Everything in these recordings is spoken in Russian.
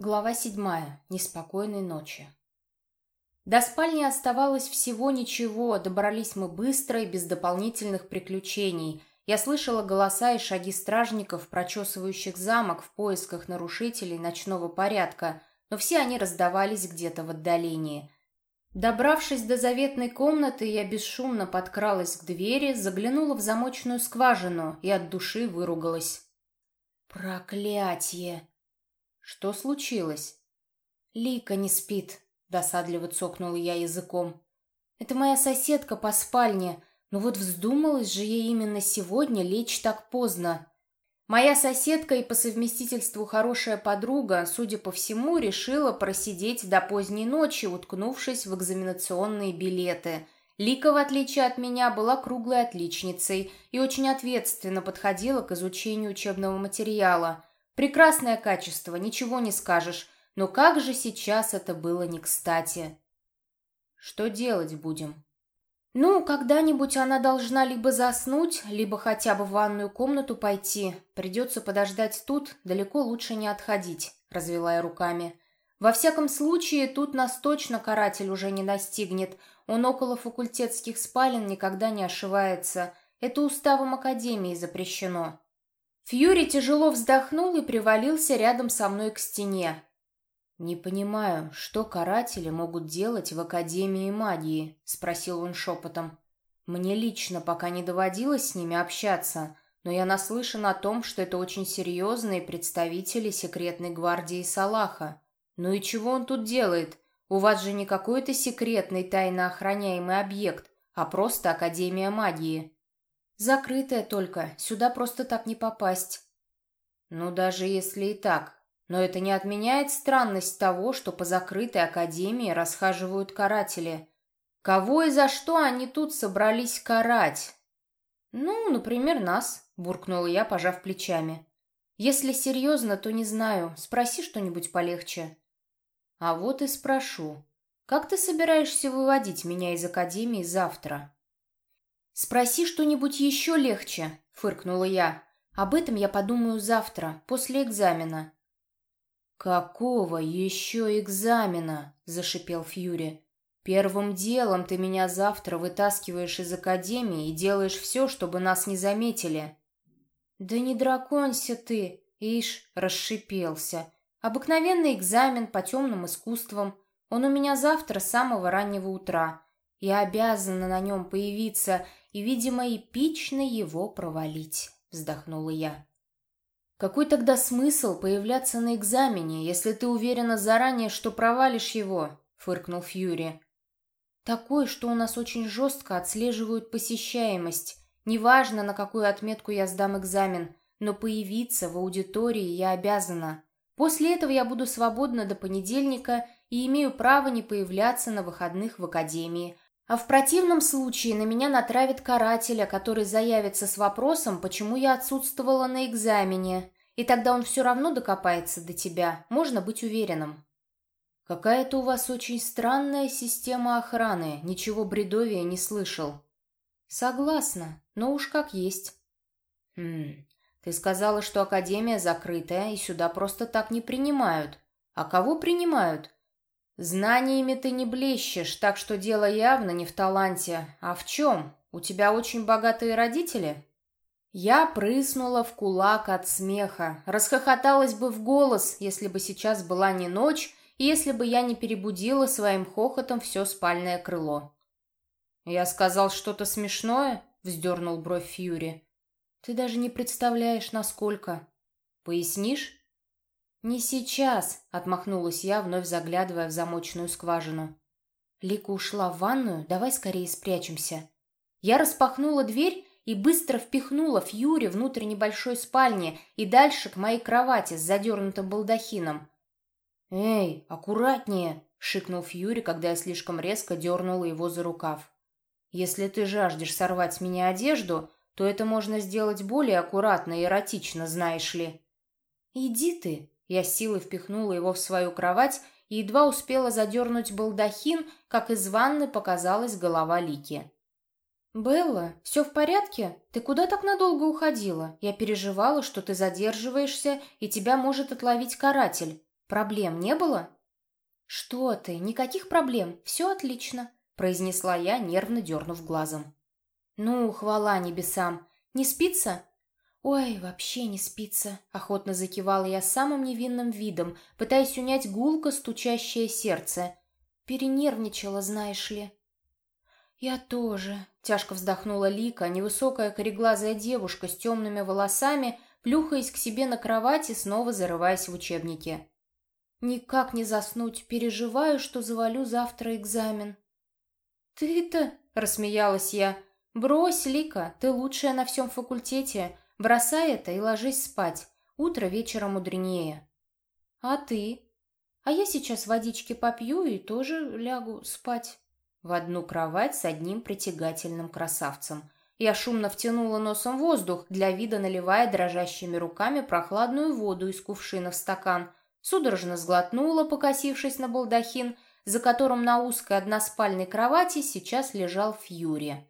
Глава седьмая. Неспокойной ночи. До спальни оставалось всего ничего, добрались мы быстро и без дополнительных приключений. Я слышала голоса и шаги стражников, прочесывающих замок в поисках нарушителей ночного порядка, но все они раздавались где-то в отдалении. Добравшись до заветной комнаты, я бесшумно подкралась к двери, заглянула в замочную скважину и от души выругалась. «Проклятье!» «Что случилось?» «Лика не спит», — досадливо цокнула я языком. «Это моя соседка по спальне, но вот вздумалась же ей именно сегодня лечь так поздно. Моя соседка и по совместительству хорошая подруга, судя по всему, решила просидеть до поздней ночи, уткнувшись в экзаменационные билеты. Лика, в отличие от меня, была круглой отличницей и очень ответственно подходила к изучению учебного материала. Прекрасное качество, ничего не скажешь. Но как же сейчас это было не кстати. Что делать будем? Ну, когда-нибудь она должна либо заснуть, либо хотя бы в ванную комнату пойти. Придется подождать тут, далеко лучше не отходить, развела я руками. Во всяком случае, тут нас точно каратель уже не настигнет. Он около факультетских спален никогда не ошивается. Это уставом Академии запрещено. Фьюри тяжело вздохнул и привалился рядом со мной к стене. «Не понимаю, что каратели могут делать в Академии магии?» — спросил он шепотом. «Мне лично пока не доводилось с ними общаться, но я наслышан о том, что это очень серьезные представители секретной гвардии Салаха. Ну и чего он тут делает? У вас же не какой-то секретный тайно охраняемый объект, а просто Академия магии». Закрытая только, сюда просто так не попасть. Ну, даже если и так. Но это не отменяет странность того, что по закрытой академии расхаживают каратели. Кого и за что они тут собрались карать? Ну, например, нас, буркнула я, пожав плечами. Если серьезно, то не знаю. Спроси что-нибудь полегче. А вот и спрошу. Как ты собираешься выводить меня из академии завтра? «Спроси что-нибудь еще легче», — фыркнула я. «Об этом я подумаю завтра, после экзамена». «Какого еще экзамена?» — зашипел Фьюри. «Первым делом ты меня завтра вытаскиваешь из академии и делаешь все, чтобы нас не заметили». «Да не драконься ты!» — ишь, расшипелся. «Обыкновенный экзамен по темным искусствам. Он у меня завтра с самого раннего утра. Я обязана на нем появиться и, видимо, эпично его провалить», — вздохнула я. «Какой тогда смысл появляться на экзамене, если ты уверена заранее, что провалишь его?» — фыркнул Фьюри. «Такой, что у нас очень жестко отслеживают посещаемость. Неважно, на какую отметку я сдам экзамен, но появиться в аудитории я обязана. После этого я буду свободна до понедельника и имею право не появляться на выходных в академии, а в противном случае на меня натравит карателя, который заявится с вопросом, почему я отсутствовала на экзамене. И тогда он все равно докопается до тебя, можно быть уверенным. Какая-то у вас очень странная система охраны, ничего бредовия не слышал. Согласна, но уж как есть. Хм, ты сказала, что академия закрытая и сюда просто так не принимают. А кого принимают? «Знаниями ты не блещешь, так что дело явно не в таланте. А в чем? У тебя очень богатые родители?» Я прыснула в кулак от смеха, расхохоталась бы в голос, если бы сейчас была не ночь, и если бы я не перебудила своим хохотом все спальное крыло. «Я сказал что-то смешное?» — вздернул бровь Фьюри. «Ты даже не представляешь, насколько. Пояснишь?» «Не сейчас», — отмахнулась я, вновь заглядывая в замочную скважину. Лика ушла в ванную, давай скорее спрячемся. Я распахнула дверь и быстро впихнула Фьюри внутрь небольшой спальни и дальше к моей кровати с задернутым балдахином. «Эй, аккуратнее!» — шикнул Фьюри, когда я слишком резко дернула его за рукав. «Если ты жаждешь сорвать с меня одежду, то это можно сделать более аккуратно и эротично, знаешь ли». «Иди ты!» Я силой впихнула его в свою кровать и едва успела задернуть балдахин, как из ванны показалась голова Лики. «Белла, все в порядке? Ты куда так надолго уходила? Я переживала, что ты задерживаешься, и тебя может отловить каратель. Проблем не было?» «Что ты, никаких проблем, все отлично», — произнесла я, нервно дернув глазом. «Ну, хвала небесам. Не спится?» «Ой, вообще не спится», — охотно закивала я самым невинным видом, пытаясь унять гулко стучащее сердце. Перенервничала, знаешь ли. «Я тоже», — тяжко вздохнула Лика, невысокая кореглазая девушка с темными волосами, плюхаясь к себе на кровати, снова зарываясь в учебники. «Никак не заснуть, переживаю, что завалю завтра экзамен». «Ты-то», — рассмеялась я, — «брось, Лика, ты лучшая на всем факультете, бросай это и ложись спать, утро вечера мудренее». «А ты?» «А я сейчас водички попью и тоже лягу спать». В одну кровать с одним притягательным красавцем. Я шумно втянула носом воздух, для вида наливая дрожащими руками прохладную воду из кувшина в стакан. Судорожно сглотнула, покосившись на балдахин, за которым на узкой односпальной кровати сейчас лежал Фьюри.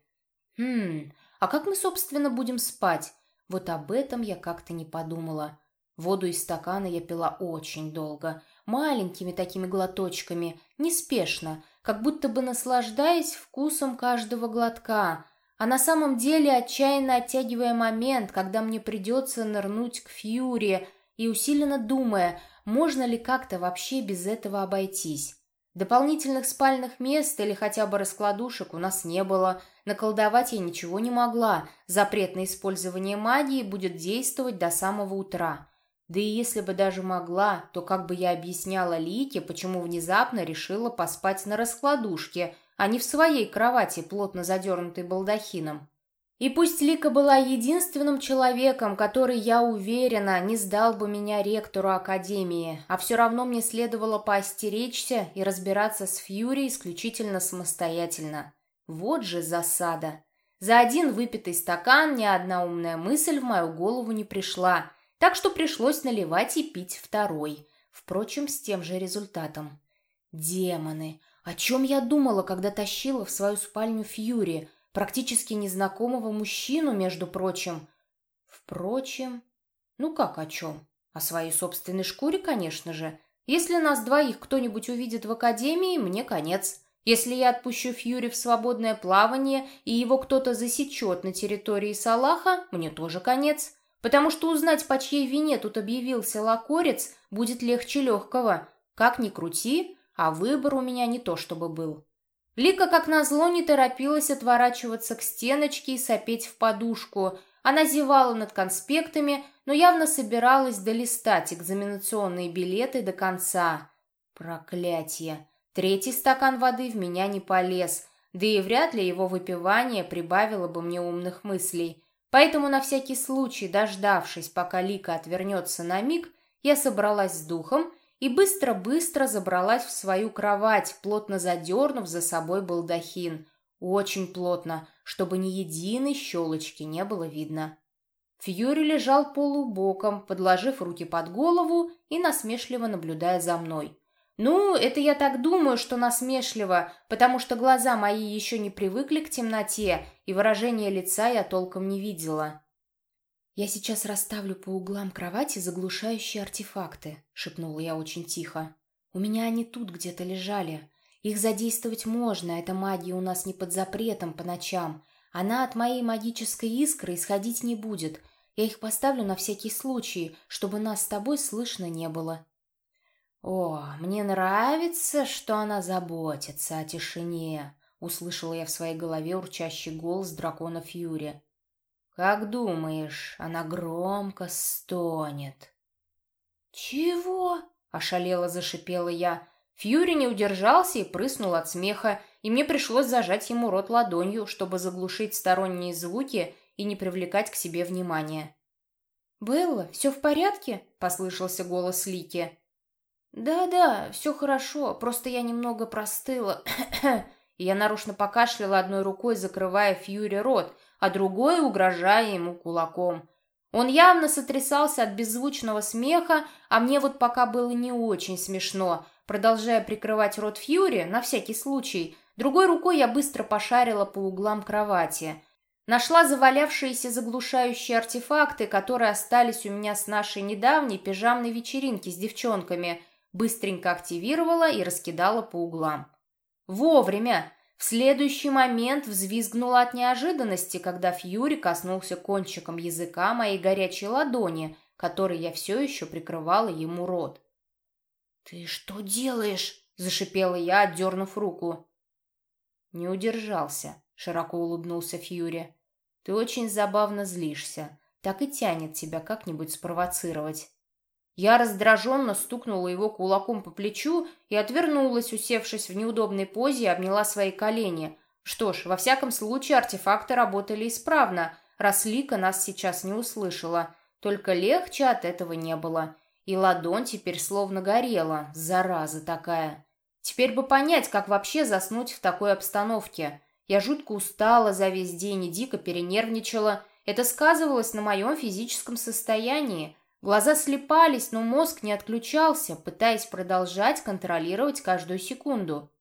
«Хм, а как мы, собственно, будем спать?» Вот об этом я как-то не подумала. Воду из стакана я пила очень долго, маленькими такими глоточками, неспешно, как будто бы наслаждаясь вкусом каждого глотка, а на самом деле отчаянно оттягивая момент, когда мне придется нырнуть к Фьюри и усиленно думая, можно ли как-то вообще без этого обойтись. Дополнительных спальных мест или хотя бы раскладушек у нас не было, наколдовать я ничего не могла, запрет на использование магии будет действовать до самого утра. Да и если бы даже могла, то как бы я объясняла Лике, почему внезапно решила поспать на раскладушке, а не в своей кровати, плотно задернутой балдахином. И пусть Лика была единственным человеком, который, я уверена, не сдал бы меня ректору Академии, а все равно мне следовало поостеречься и разбираться с Фьюри исключительно самостоятельно. Вот же засада. За один выпитый стакан ни одна умная мысль в мою голову не пришла – так что пришлось наливать и пить второй. Впрочем, с тем же результатом. Демоны! О чем я думала, когда тащила в свою спальню Фьюри, практически незнакомого мужчину, между прочим? Впрочем, ну как о чем? О своей собственной шкуре, конечно же. Если нас двоих кто-нибудь увидит в академии, мне конец. Если я отпущу Фьюри в свободное плавание, и его кто-то засечет на территории Салаха, мне тоже конец потому что узнать, по чьей вине тут объявился лакорец, будет легче легкого. Как ни крути, а выбор у меня не то чтобы был. Лика, как назло, не торопилась отворачиваться к стеночке и сопеть в подушку. Она зевала над конспектами, но явно собиралась долистать экзаменационные билеты до конца. Проклятье! Третий стакан воды в меня не полез, да и вряд ли его выпивание прибавило бы мне умных мыслей. Поэтому на всякий случай, дождавшись, пока Лика отвернется на миг, я собралась с духом и быстро-быстро забралась в свою кровать, плотно задернув за собой балдахин. Очень плотно, чтобы ни единой щелочки не было видно. Фьюри лежал полубоком, подложив руки под голову и насмешливо наблюдая за мной. «Ну, это я так думаю, что насмешливо, потому что глаза мои еще не привыкли к темноте, и выражение лица я толком не видела». «Я сейчас расставлю по углам кровати заглушающие артефакты», — шепнула я очень тихо. «У меня они тут где-то лежали. Их задействовать можно, эта магия у нас не под запретом по ночам. Она от моей магической искры исходить не будет. Я их поставлю на всякий случай, чтобы нас с тобой слышно не было». «О, мне нравится, что она заботится о тишине», — услышала я в своей голове урчащий голос дракона Фьюри. «Как думаешь, она громко стонет?» «Чего?» — ошалело зашипела я. Фьюри не удержался и прыснул от смеха, и мне пришлось зажать ему рот ладонью, чтобы заглушить сторонние звуки и не привлекать к себе внимания. «Белла, все в порядке?» — послышался голос Лики. «Да-да, все хорошо, просто я немного простыла». Я нарочно покашляла одной рукой, закрывая Фьюри рот, а другой угрожая ему кулаком. Он явно сотрясался от беззвучного смеха, а мне вот пока было не очень смешно. Продолжая прикрывать рот Фьюри, на всякий случай, другой рукой я быстро пошарила по углам кровати. Нашла завалявшиеся заглушающие артефакты, которые остались у меня с нашей недавней пижамной вечеринки с девчонками – быстренько активировала и раскидала по углам. Вовремя! В следующий момент взвизгнула от неожиданности, когда Фьюри коснулся кончиком языка моей горячей ладони, которой я все еще прикрывала ему рот. «Ты что делаешь?» – зашипела я, отдернув руку. Не удержался, широко улыбнулся Фьюри. «Ты очень забавно злишься. Так и тянет тебя как-нибудь спровоцировать». Я раздраженно стукнула его кулаком по плечу и отвернулась, усевшись в неудобной позе и обняла свои колени. Что ж, во всяком случае артефакты работали исправно, раз Лика нас сейчас не услышала. Только легче от этого не было. И ладонь теперь словно горела, зараза такая. Теперь бы понять, как вообще заснуть в такой обстановке. Я жутко устала за весь день и дико перенервничала. Это сказывалось на моем физическом состоянии. Глаза слепались, но мозг не отключался, пытаясь продолжать контролировать каждую секунду.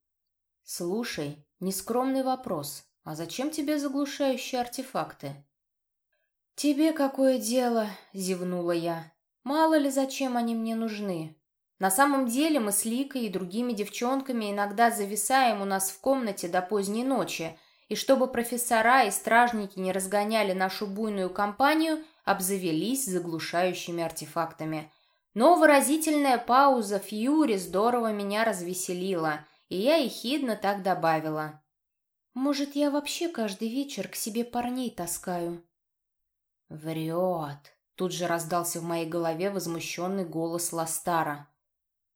«Слушай, нескромный вопрос. А зачем тебе заглушающие артефакты?» «Тебе какое дело?» — зевнула я. «Мало ли зачем они мне нужны. На самом деле мы с Ликой и другими девчонками иногда зависаем у нас в комнате до поздней ночи, и чтобы профессора и стражники не разгоняли нашу буйную компанию — обзавелись заглушающими артефактами. Но выразительная пауза Фьюри здорово меня развеселила, и я ехидно так добавила. «Может, я вообще каждый вечер к себе парней таскаю?» «Врет!» — тут же раздался в моей голове возмущенный голос Ластара.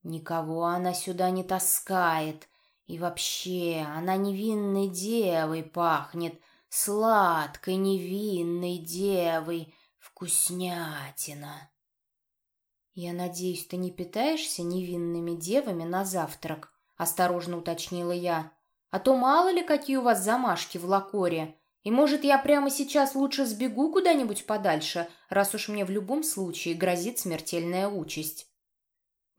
«Никого она сюда не таскает, и вообще она невинной девой пахнет, сладкой невинной девой, «Вкуснятина!» «Я надеюсь, ты не питаешься невинными девами на завтрак?» — осторожно уточнила я. «А то мало ли, какие у вас замашки в лакоре. И, может, я прямо сейчас лучше сбегу куда-нибудь подальше, раз уж мне в любом случае грозит смертельная участь».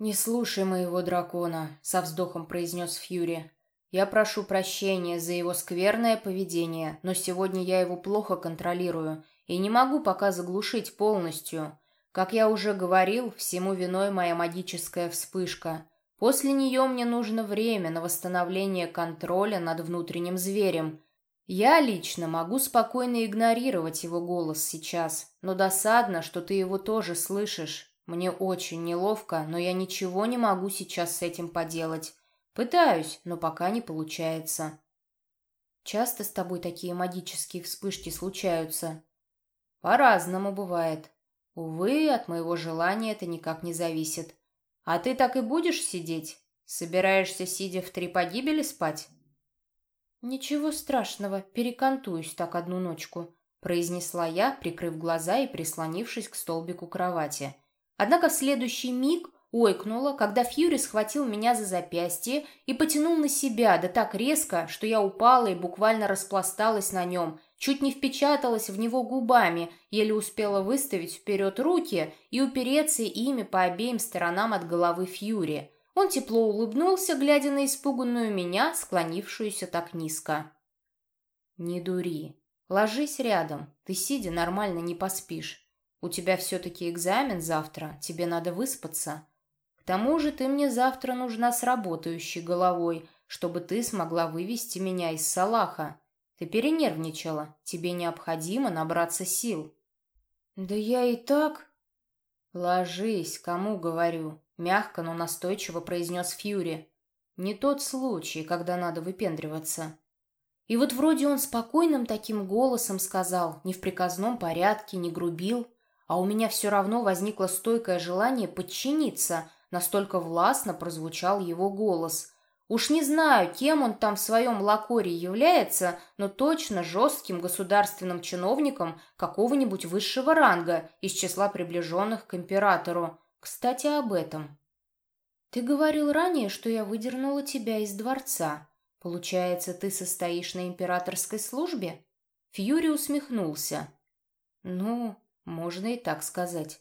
«Не слушай моего дракона», — со вздохом произнес Фьюри. «Я прошу прощения за его скверное поведение, но сегодня я его плохо контролирую, и не могу пока заглушить полностью. Как я уже говорил, всему виной моя магическая вспышка. После нее мне нужно время на восстановление контроля над внутренним зверем. Я лично могу спокойно игнорировать его голос сейчас, но досадно, что ты его тоже слышишь. Мне очень неловко, но я ничего не могу сейчас с этим поделать. Пытаюсь, но пока не получается. Часто с тобой такие магические вспышки случаются? По-разному бывает. Увы, от моего желания это никак не зависит. А ты так и будешь сидеть? Собираешься, сидя в три погибели, спать? Ничего страшного, перекантуюсь так одну ночку, произнесла я, прикрыв глаза и прислонившись к столбику кровати. Однако в следующий миг ойкнула, когда Фьюри схватил меня за запястье и потянул на себя, да так резко, что я упала и буквально распласталась на нем – чуть не впечаталась в него губами, еле успела выставить вперед руки и упереться ими по обеим сторонам от головы Фьюри. Он тепло улыбнулся, глядя на испуганную меня, склонившуюся так низко. «Не дури. Ложись рядом. Ты, сидя, нормально не поспишь. У тебя все-таки экзамен завтра, тебе надо выспаться. К тому же ты мне завтра нужна с работающей головой, чтобы ты смогла вывести меня из Салаха. Ты перенервничала. Тебе необходимо набраться сил. Да я и так... Ложись, кому говорю. Мягко, но настойчиво произнес Фьюри. Не тот случай, когда надо выпендриваться. И вот вроде он спокойным таким голосом сказал, не в приказном порядке, не грубил, а у меня все равно возникло стойкое желание подчиниться, настолько властно прозвучал его голос. Уж не знаю, кем он там в своем лакоре является, но точно жестким государственным чиновником какого-нибудь высшего ранга из числа приближенных к императору. Кстати, об этом. Ты говорил ранее, что я выдернула тебя из дворца. Получается, ты состоишь на императорской службе? Фьюри усмехнулся. Ну, можно и так сказать.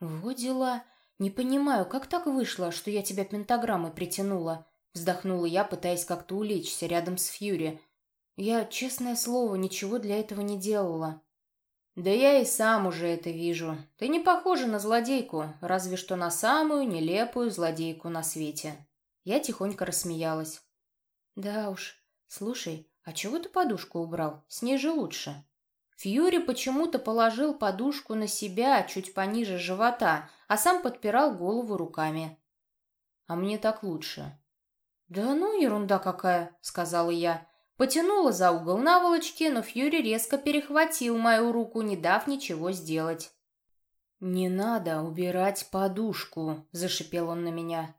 Вот дела. Не понимаю, как так вышло, что я тебя пентаграммой притянула? Вздохнула я, пытаясь как-то улечься рядом с Фьюри. Я, честное слово, ничего для этого не делала. «Да я и сам уже это вижу. Ты не похожа на злодейку, разве что на самую нелепую злодейку на свете». Я тихонько рассмеялась. «Да уж. Слушай, а чего ты подушку убрал? С ней же лучше». Фьюри почему-то положил подушку на себя чуть пониже живота, а сам подпирал голову руками. «А мне так лучше». «Да ну, ерунда какая», — сказала я. Потянула за угол наволочки, но Фьюри резко перехватил мою руку, не дав ничего сделать. «Не надо убирать подушку», — зашипел он на меня.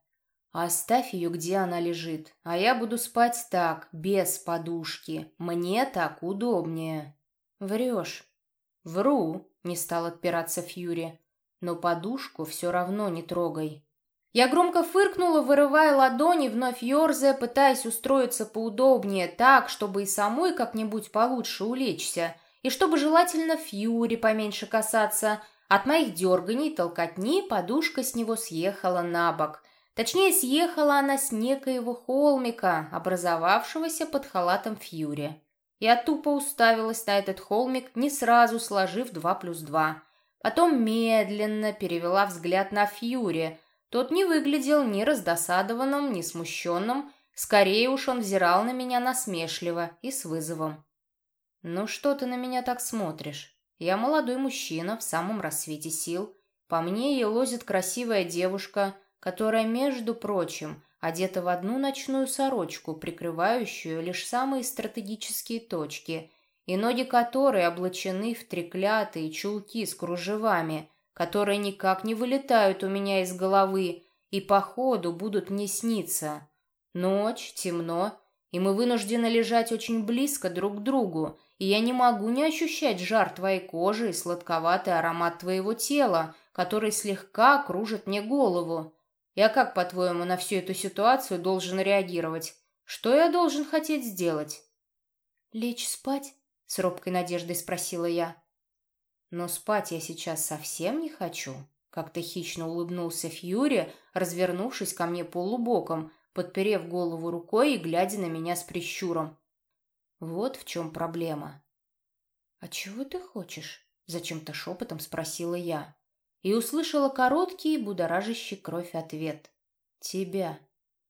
«Оставь ее, где она лежит, а я буду спать так, без подушки. Мне так удобнее». «Врешь». «Вру», — не стал отпираться Фьюри. «Но подушку все равно не трогай». Я громко фыркнула, вырывая ладони, вновь ерзая, пытаясь устроиться поудобнее, так, чтобы и самой как-нибудь получше улечься, и чтобы желательно Фьюри поменьше касаться. От моих дерганий толкотни подушка с него съехала на бок. Точнее, съехала она с некоего холмика, образовавшегося под халатом Фьюри. Я тупо уставилась на этот холмик, не сразу сложив два плюс два. Потом медленно перевела взгляд на Фьюри – тот не выглядел ни раздосадованным, ни смущенным, скорее уж он взирал на меня насмешливо и с вызовом. «Ну что ты на меня так смотришь? Я молодой мужчина в самом рассвете сил. По мне елозит красивая девушка, которая, между прочим, одета в одну ночную сорочку, прикрывающую лишь самые стратегические точки, и ноги которой облачены в треклятые чулки с кружевами – которые никак не вылетают у меня из головы и по ходу будут мне сниться. Ночь, темно, и мы вынуждены лежать очень близко друг к другу, и я не могу не ощущать жар твоей кожи и сладковатый аромат твоего тела, который слегка кружит мне голову. Я как, по-твоему, на всю эту ситуацию должен реагировать? Что я должен хотеть сделать?» «Лечь спать?» — с робкой надеждой спросила я. Но спать я сейчас совсем не хочу. Как-то хищно улыбнулся Фьюри, развернувшись ко мне полубоком, подперев голову рукой и глядя на меня с прищуром. Вот в чем проблема. «А чего ты хочешь?» — зачем-то шепотом спросила я. И услышала короткий, будоражащий кровь ответ. «Тебя».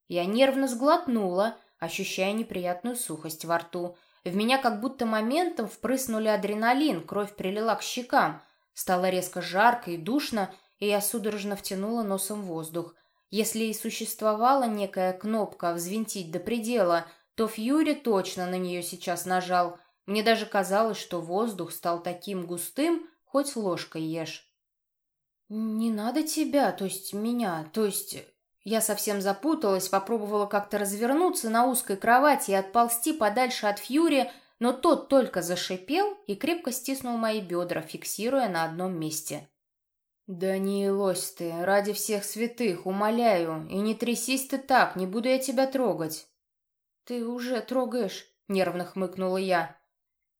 Я нервно сглотнула, ощущая неприятную сухость во рту, в меня как будто моментом впрыснули адреналин, кровь прилила к щекам. Стало резко жарко и душно, и я судорожно втянула носом воздух. Если и существовала некая кнопка «взвинтить до предела», то Фьюри точно на нее сейчас нажал. Мне даже казалось, что воздух стал таким густым, хоть ложкой ешь. «Не надо тебя, то есть меня, то есть я совсем запуталась, попробовала как-то развернуться на узкой кровати и отползти подальше от Фьюри, но тот только зашипел и крепко стиснул мои бедра, фиксируя на одном месте. «Да не лось ты, ради всех святых, умоляю, и не трясись ты так, не буду я тебя трогать». «Ты уже трогаешь», — нервно хмыкнула я.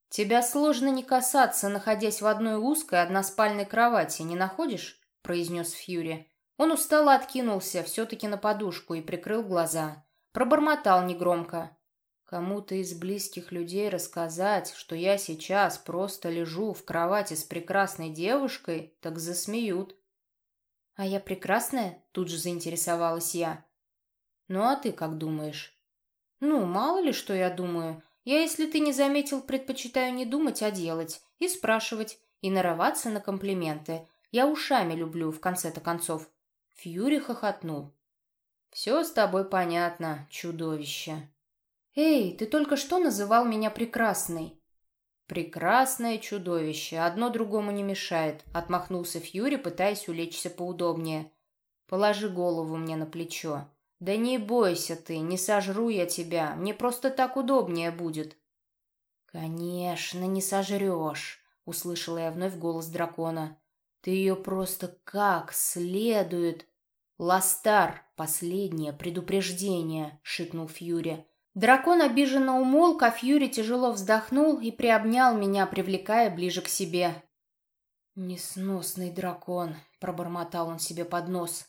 «Тебя сложно не касаться, находясь в одной узкой односпальной кровати, не находишь?» — произнес Фьюри. Он устало откинулся все-таки на подушку и прикрыл глаза. Пробормотал негромко. Кому-то из близких людей рассказать, что я сейчас просто лежу в кровати с прекрасной девушкой, так засмеют. А я прекрасная? Тут же заинтересовалась я. Ну а ты как думаешь? Ну, мало ли, что я думаю. Я, если ты не заметил, предпочитаю не думать, а делать. И спрашивать, и нарываться на комплименты. Я ушами люблю, в конце-то концов. Фьюри хохотнул. «Все с тобой понятно, чудовище». «Эй, ты только что называл меня прекрасной». «Прекрасное чудовище, одно другому не мешает», — отмахнулся Фьюри, пытаясь улечься поудобнее. «Положи голову мне на плечо». «Да не бойся ты, не сожру я тебя, мне просто так удобнее будет». «Конечно, не сожрешь», — услышала я вновь голос дракона. Ты ее просто как следует... «Ластар, последнее предупреждение», — шикнул Фьюри. Дракон обиженно умолк, а Фьюри тяжело вздохнул и приобнял меня, привлекая ближе к себе. «Несносный дракон», — пробормотал он себе под нос.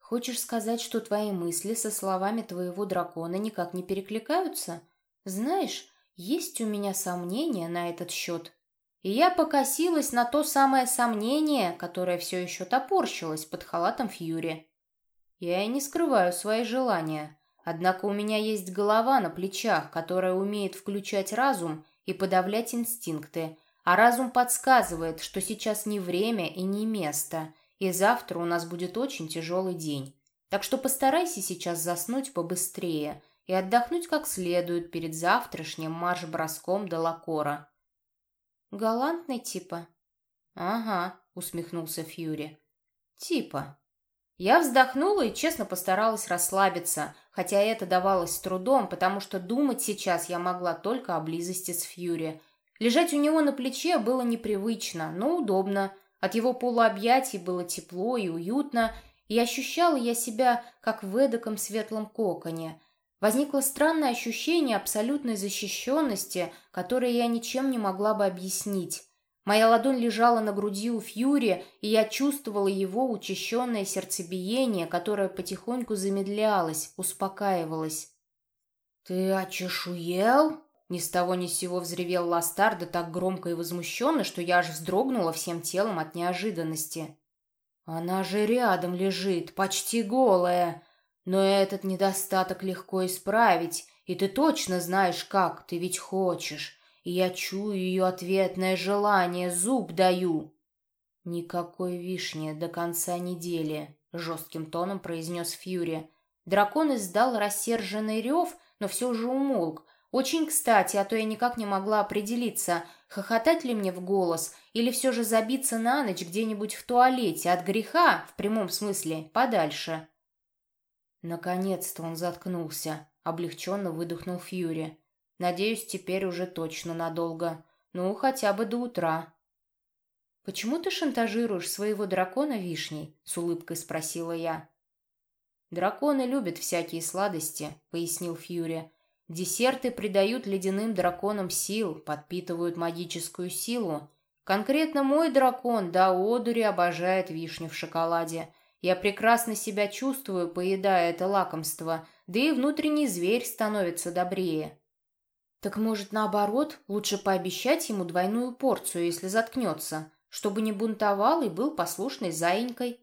«Хочешь сказать, что твои мысли со словами твоего дракона никак не перекликаются? Знаешь, есть у меня сомнения на этот счет. И я покосилась на то самое сомнение, которое все еще топорщилось под халатом Фьюри. Я и не скрываю свои желания, однако у меня есть голова на плечах, которая умеет включать разум и подавлять инстинкты, а разум подсказывает, что сейчас не время и не место, и завтра у нас будет очень тяжелый день. Так что постарайся сейчас заснуть побыстрее и отдохнуть как следует перед завтрашним марш-броском до Лакора. «Галантный типа?» «Ага», — усмехнулся Фьюри. «Типа». Я вздохнула и честно постаралась расслабиться, хотя это давалось с трудом, потому что думать сейчас я могла только о близости с Фьюри. Лежать у него на плече было непривычно, но удобно. От его полуобъятий было тепло и уютно, и ощущала я себя, как в эдаком светлом коконе. Возникло странное ощущение абсолютной защищенности, которое я ничем не могла бы объяснить. Моя ладонь лежала на груди у Фьюри, и я чувствовала его учащенное сердцебиение, которое потихоньку замедлялось, успокаивалось. «Ты очешуел?» Ни с того ни с сего взревел Ластар, да так громко и возмущенно, что я аж вздрогнула всем телом от неожиданности. «Она же рядом лежит, почти голая!» Но этот недостаток легко исправить, и ты точно знаешь как, ты ведь хочешь. И я чую ее ответное желание, зуб даю. Никакой вишни до конца недели, жестким тоном произнес Фьюри. Дракон издал рассерженный рев, но все же умолк. Очень кстати, а то я никак не могла определиться, хохотать ли мне в голос или все же забиться на ночь где-нибудь в туалете от греха, в прямом смысле, подальше. Наконец-то он заткнулся. Облегченно выдохнул Фьюри. Надеюсь, теперь уже точно надолго. Ну, хотя бы до утра. «Почему ты шантажируешь своего дракона вишней?» — с улыбкой спросила я. «Драконы любят всякие сладости», — пояснил Фьюри. «Десерты придают ледяным драконам сил, подпитывают магическую силу. Конкретно мой дракон до одури обожает вишню в шоколаде. Я прекрасно себя чувствую, поедая это лакомство, да и внутренний зверь становится добрее. Так может, наоборот, лучше пообещать ему двойную порцию, если заткнется, чтобы не бунтовал и был послушной заинькой?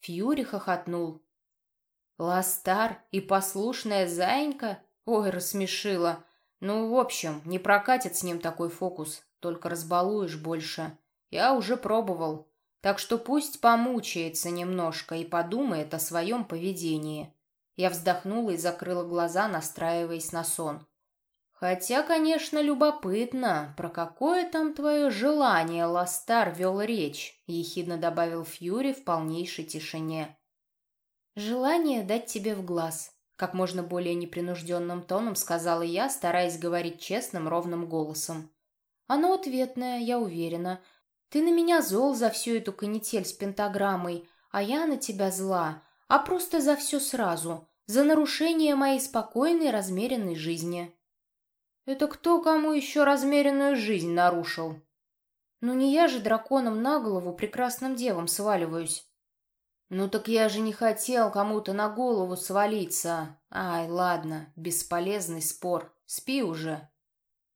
Фьюри хохотнул. Ластар и послушная заинька? Ой, рассмешила. Ну, в общем, не прокатит с ним такой фокус, только разбалуешь больше. Я уже пробовал, так что пусть помучается немножко и подумает о своем поведении. Я вздохнула и закрыла глаза, настраиваясь на сон. Хотя, конечно, любопытно, про какое там твое желание Ластар вел речь, ехидно добавил Фьюри в полнейшей тишине. Желание дать тебе в глаз, как можно более непринужденным тоном сказала я, стараясь говорить честным, ровным голосом. Оно ответное, я уверена, ты на меня зол за всю эту канитель с пентаграммой, а я на тебя зла, а просто за все сразу, за нарушение моей спокойной, размеренной жизни». «Это кто кому еще размеренную жизнь нарушил?» «Ну не я же драконом на голову прекрасным девам сваливаюсь». «Ну так я же не хотел кому-то на голову свалиться. Ай, ладно, бесполезный спор. Спи уже».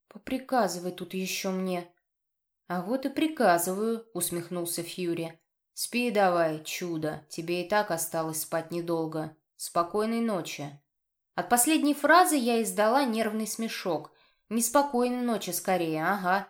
«Поприказывай тут еще мне», «А вот и приказываю», — усмехнулся Фьюри. «Спи давай, чудо, тебе и так осталось спать недолго. Спокойной ночи». От последней фразы я издала нервный смешок. Неспокойной ночи скорее, ага.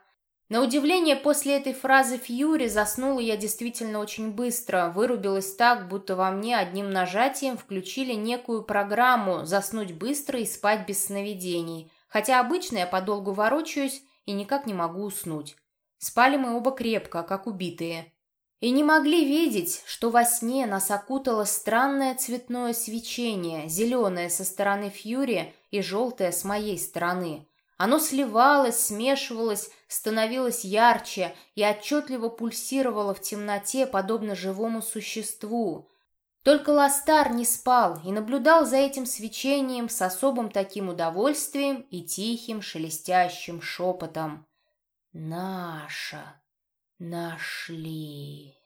На удивление, после этой фразы Фьюри заснула я действительно очень быстро, вырубилась так, будто во мне одним нажатием включили некую программу «заснуть быстро и спать без сновидений», хотя обычно я подолгу ворочаюсь и никак не могу уснуть. Спали мы оба крепко, как убитые. И не могли видеть, что во сне нас окутало странное цветное свечение, зеленое со стороны Фьюри и желтое с моей стороны. Оно сливалось, смешивалось, становилось ярче и отчетливо пульсировало в темноте, подобно живому существу. Только Ластар не спал и наблюдал за этим свечением с особым таким удовольствием и тихим шелестящим шепотом. Наша. Нашли.